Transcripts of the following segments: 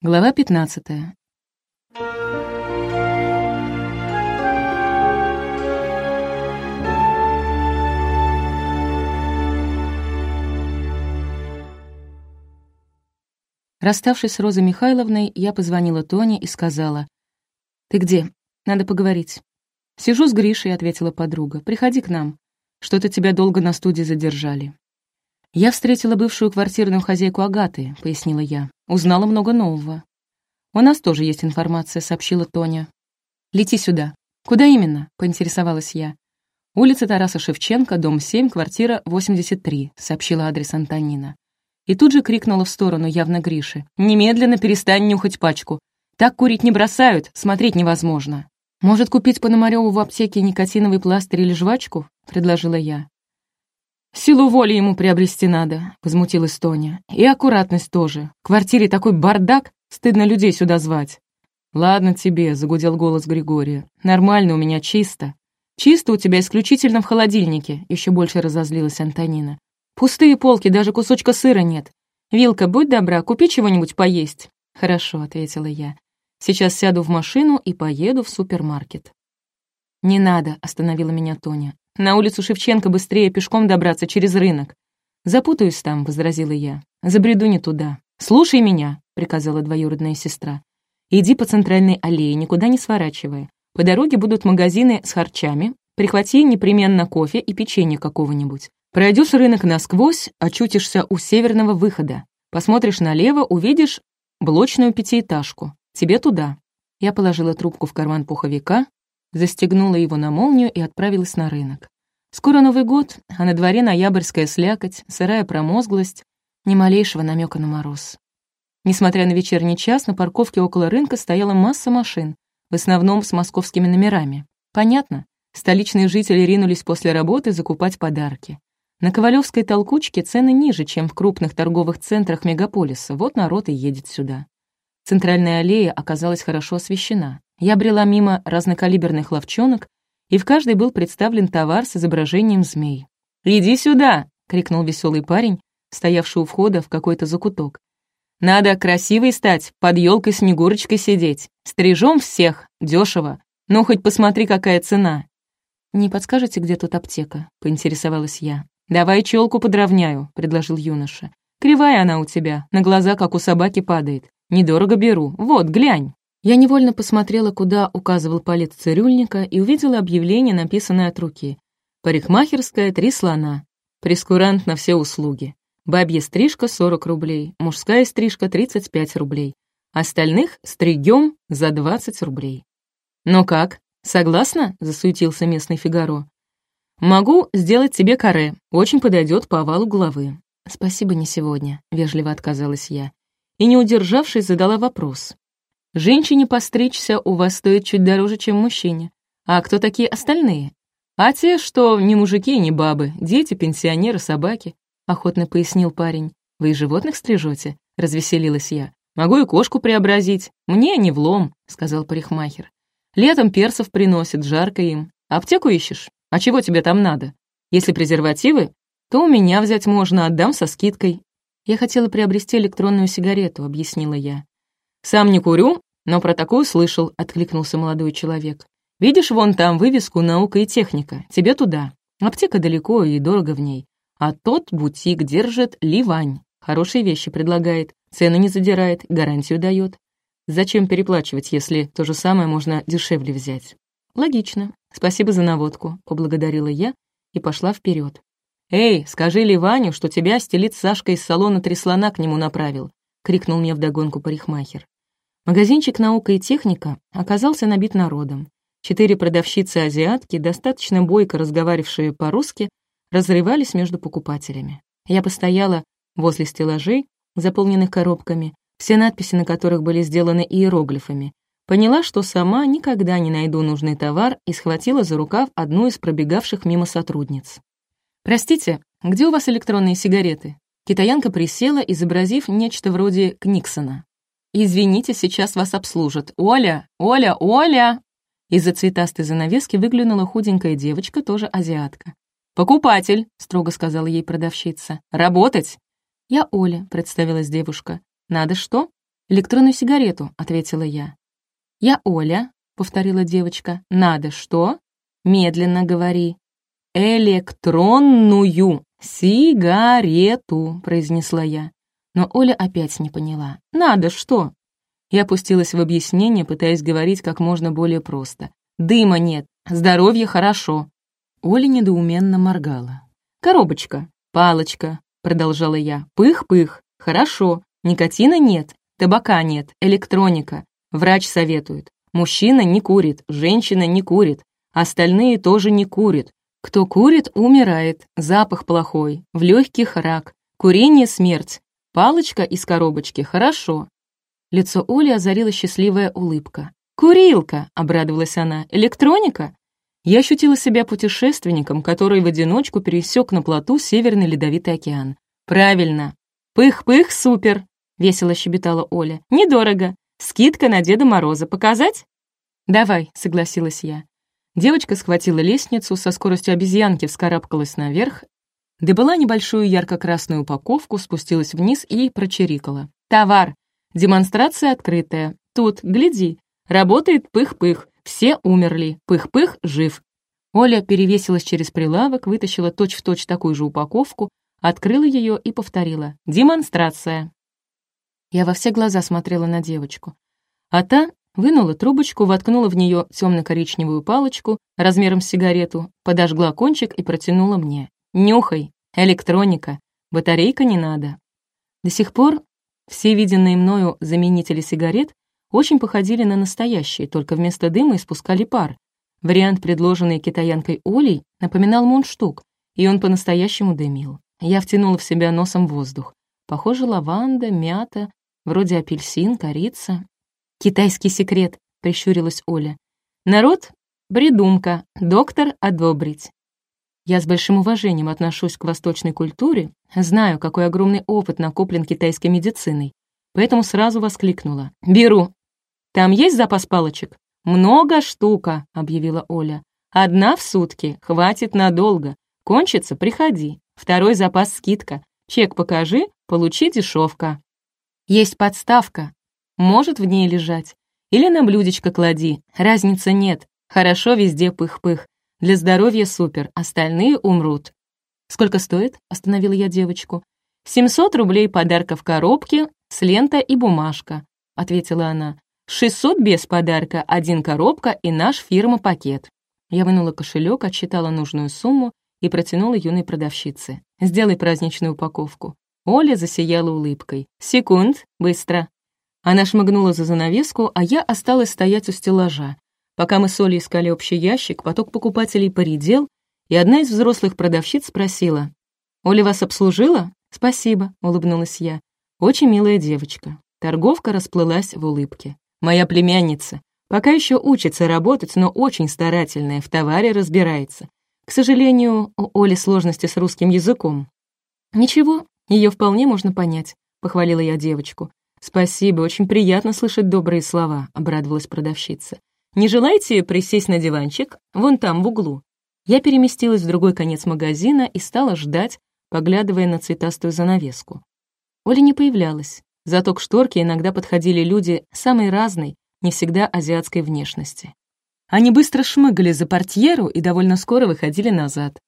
Глава 15. Расставшись с Розой Михайловной, я позвонила Тоне и сказала, «Ты где? Надо поговорить». «Сижу с Гришей», — ответила подруга. «Приходи к нам. Что-то тебя долго на студии задержали». «Я встретила бывшую квартирную хозяйку Агаты», — пояснила я. «Узнала много нового». «У нас тоже есть информация», — сообщила Тоня. «Лети сюда». «Куда именно?» — поинтересовалась я. «Улица Тараса Шевченко, дом 7, квартира 83», — сообщила адрес Антонина. И тут же крикнула в сторону явно Гриши. «Немедленно перестань нюхать пачку. Так курить не бросают, смотреть невозможно». «Может, купить Пономарёву в аптеке никотиновый пластырь или жвачку?» — предложила я. «Силу воли ему приобрести надо», — возмутилась Тоня. «И аккуратность тоже. В квартире такой бардак, стыдно людей сюда звать». «Ладно тебе», — загудел голос Григория. «Нормально, у меня чисто». «Чисто у тебя исключительно в холодильнике», — еще больше разозлилась Антонина. «Пустые полки, даже кусочка сыра нет. Вилка, будь добра, купи чего-нибудь поесть». «Хорошо», — ответила я. «Сейчас сяду в машину и поеду в супермаркет». «Не надо», — остановила меня Тоня. На улицу Шевченко быстрее пешком добраться через рынок. «Запутаюсь там», — возразила я. «Забреду не туда». «Слушай меня», — приказала двоюродная сестра. «Иди по центральной аллее, никуда не сворачивая. По дороге будут магазины с харчами. Прихвати непременно кофе и печенье какого-нибудь. Пройдешь рынок насквозь, очутишься у северного выхода. Посмотришь налево, увидишь блочную пятиэтажку. Тебе туда». Я положила трубку в карман пуховика, застегнула его на молнию и отправилась на рынок. Скоро Новый год, а на дворе ноябрьская слякоть, сырая промозглость, ни малейшего намека на мороз. Несмотря на вечерний час, на парковке около рынка стояла масса машин, в основном с московскими номерами. Понятно, столичные жители ринулись после работы закупать подарки. На Ковалевской толкучке цены ниже, чем в крупных торговых центрах мегаполиса, вот народ и едет сюда. Центральная аллея оказалась хорошо освещена. Я брела мимо разнокалиберных ловчонок, и в каждой был представлен товар с изображением змей. «Иди сюда!» — крикнул веселый парень, стоявший у входа в какой-то закуток. «Надо красивой стать, под елкой Снегурочкой сидеть. Стрижем всех, дешево. Ну, хоть посмотри, какая цена». «Не подскажете, где тут аптека?» — поинтересовалась я. «Давай челку подровняю», — предложил юноша. «Кривая она у тебя, на глаза, как у собаки, падает. Недорого беру. Вот, глянь». Я невольно посмотрела, куда указывал палец цирюльника, и увидела объявление, написанное от руки. «Парикмахерская, три слона. Прескурант на все услуги. Бабья стрижка — 40 рублей, мужская стрижка — 35 рублей. Остальных стригем за 20 рублей». «Ну как, согласна?» — засуетился местный Фигаро. «Могу сделать тебе каре. Очень подойдет по овалу головы». «Спасибо, не сегодня», — вежливо отказалась я. И, не удержавшись, задала вопрос. Женщине постричься у вас стоит чуть дороже, чем мужчине. А кто такие остальные? А те, что ни мужики, ни бабы, дети, пенсионеры, собаки, охотно пояснил парень. Вы и животных стрижете? развеселилась я. Могу и кошку преобразить. Мне не влом, сказал парикмахер. Летом персов приносят, жарко им. Аптеку ищешь? А чего тебе там надо? Если презервативы, то у меня взять можно, отдам со скидкой. Я хотела приобрести электронную сигарету, объяснила я. «Сам не курю, но про такую слышал», — откликнулся молодой человек. «Видишь вон там вывеску «Наука и техника». Тебе туда. Аптека далеко и дорого в ней. А тот бутик держит Ливань. Хорошие вещи предлагает, цены не задирает, гарантию дает. Зачем переплачивать, если то же самое можно дешевле взять? Логично. Спасибо за наводку, поблагодарила я и пошла вперед. «Эй, скажи Ливаню, что тебя стелит Сашка из салона «Три слона» к нему направил крикнул мне вдогонку парикмахер. Магазинчик «Наука и техника» оказался набит народом. Четыре продавщицы-азиатки, достаточно бойко разговаривавшие по-русски, разрывались между покупателями. Я постояла возле стеллажей, заполненных коробками, все надписи на которых были сделаны иероглифами. Поняла, что сама никогда не найду нужный товар и схватила за рукав одну из пробегавших мимо сотрудниц. «Простите, где у вас электронные сигареты?» Китаянка присела, изобразив нечто вроде Книксона. «Извините, сейчас вас обслужат. Оля! Оля! Оля!» Из-за цветастой занавески выглянула худенькая девочка, тоже азиатка. «Покупатель!» — строго сказала ей продавщица. «Работать!» «Я Оля», — представилась девушка. «Надо что?» «Электронную сигарету», — ответила я. «Я Оля», — повторила девочка. «Надо что?» «Медленно говори». «Электронную сигарету», — произнесла я. Но Оля опять не поняла. «Надо что?» Я опустилась в объяснение, пытаясь говорить как можно более просто. «Дыма нет, здоровье хорошо». Оля недоуменно моргала. «Коробочка, палочка», — продолжала я. «Пых-пых, хорошо, никотина нет, табака нет, электроника. Врач советует. Мужчина не курит, женщина не курит, остальные тоже не курят. Кто курит, умирает, запах плохой, в легких рак, курение — смерть. Палочка из коробочки — хорошо». Лицо Оли озарила счастливая улыбка. «Курилка!» — обрадовалась она. «Электроника?» Я ощутила себя путешественником, который в одиночку пересек на плоту Северный Ледовитый океан. «Правильно. Пых-пых, супер!» — весело щебетала Оля. «Недорого. Скидка на Деда Мороза. Показать?» «Давай», — согласилась я. Девочка схватила лестницу, со скоростью обезьянки вскарабкалась наверх, добыла небольшую ярко-красную упаковку, спустилась вниз и прочирикала. «Товар! Демонстрация открытая. Тут, гляди, работает пых-пых. Все умерли. Пых-пых жив». Оля перевесилась через прилавок, вытащила точь-в-точь точь такую же упаковку, открыла ее и повторила. «Демонстрация». Я во все глаза смотрела на девочку. А та вынула трубочку, воткнула в нее темно-коричневую палочку размером с сигарету, подожгла кончик и протянула мне. «Нюхай, электроника, батарейка не надо». До сих пор все виденные мною заменители сигарет очень походили на настоящие, только вместо дыма испускали пар. Вариант, предложенный китаянкой Олей, напоминал мундштук, и он по-настоящему дымил. Я втянула в себя носом воздух. Похоже, лаванда, мята, вроде апельсин, корица. «Китайский секрет», — прищурилась Оля. «Народ — бредумка, доктор — одобрить». Я с большим уважением отношусь к восточной культуре, знаю, какой огромный опыт накоплен китайской медициной, поэтому сразу воскликнула. «Беру». «Там есть запас палочек?» «Много штука», — объявила Оля. «Одна в сутки, хватит надолго. Кончится — приходи. Второй запас скидка. Чек покажи, получи дешевка. Есть подставка. Может в ней лежать. Или на блюдечко клади. Разницы нет. Хорошо везде пых-пых. Для здоровья супер, остальные умрут. «Сколько стоит?» — остановила я девочку. «700 рублей подарка в коробке, с лента и бумажка», — ответила она. «600 без подарка, один коробка и наш фирма-пакет». Я вынула кошелек, отсчитала нужную сумму и протянула юной продавщице. «Сделай праздничную упаковку». Оля засияла улыбкой. «Секунд, быстро». Она шмыгнула за занавеску, а я осталась стоять у стеллажа. Пока мы с Олей искали общий ящик, поток покупателей поредел, и одна из взрослых продавщиц спросила. «Оля вас обслужила?» «Спасибо», — улыбнулась я. «Очень милая девочка». Торговка расплылась в улыбке. «Моя племянница. Пока еще учится работать, но очень старательная, в товаре разбирается. К сожалению, у Оли сложности с русским языком. Ничего, ее вполне можно понять, похвалила я девочку. Спасибо, очень приятно слышать добрые слова, обрадовалась продавщица. Не желаете присесть на диванчик? Вон там, в углу. Я переместилась в другой конец магазина и стала ждать, поглядывая на цветастую занавеску. Оля не появлялась, зато к шторке иногда подходили люди самой разной, не всегда азиатской внешности. Они быстро шмыгали за портьеру и довольно скоро выходили назад.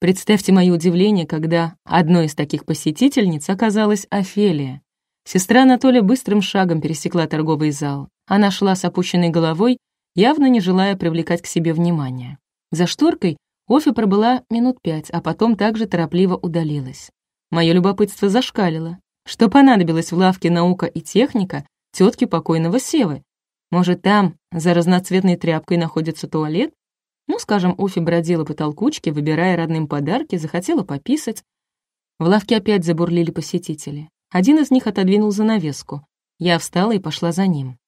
Представьте мое удивление, когда одной из таких посетительниц оказалась Офелия. Сестра Анатолия быстрым шагом пересекла торговый зал. Она шла с опущенной головой, явно не желая привлекать к себе внимания. За шторкой Офи пробыла минут пять, а потом также торопливо удалилась. Мое любопытство зашкалило. Что понадобилось в лавке «Наука и техника» тетки покойного Севы? Может, там, за разноцветной тряпкой, находится туалет? Ну, скажем, Уфи бродила по толкучке, выбирая родным подарки, захотела пописать. В лавке опять забурлили посетители. Один из них отодвинул занавеску. Я встала и пошла за ним.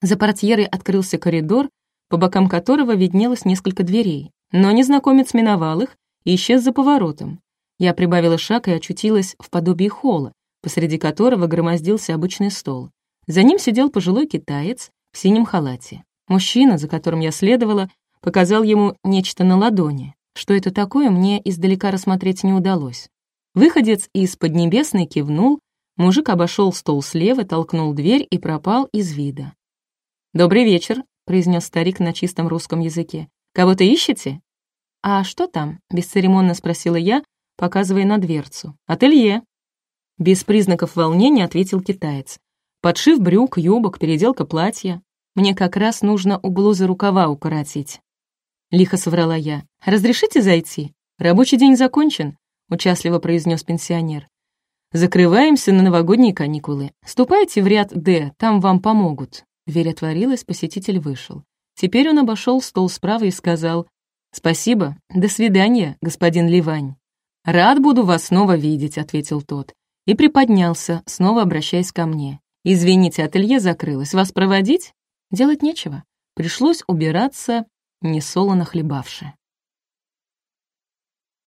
За портьерой открылся коридор, по бокам которого виднелось несколько дверей. Но незнакомец миновал их и исчез за поворотом. Я прибавила шаг и очутилась в подобии холла, посреди которого громоздился обычный стол. За ним сидел пожилой китаец, в синем халате. Мужчина, за которым я следовала, показал ему нечто на ладони. Что это такое, мне издалека рассмотреть не удалось. Выходец из Поднебесной кивнул, Мужик обошел стол слева, толкнул дверь и пропал из вида. «Добрый вечер», — произнес старик на чистом русском языке. «Кого-то ищете?» «А что там?» — бесцеремонно спросила я, показывая на дверцу. «Ателье». Без признаков волнения ответил китаец. «Подшив брюк, юбок, переделка платья. Мне как раз нужно у блузы рукава укоротить». Лихо соврала я. «Разрешите зайти? Рабочий день закончен», — участливо произнес пенсионер. «Закрываемся на новогодние каникулы. Ступайте в ряд «Д», там вам помогут». Дверь отворилась, посетитель вышел. Теперь он обошел стол справа и сказал «Спасибо, до свидания, господин Ливань». «Рад буду вас снова видеть», — ответил тот. И приподнялся, снова обращаясь ко мне. «Извините, ателье закрылось. Вас проводить?» Делать нечего. Пришлось убираться, несолоно хлебавши.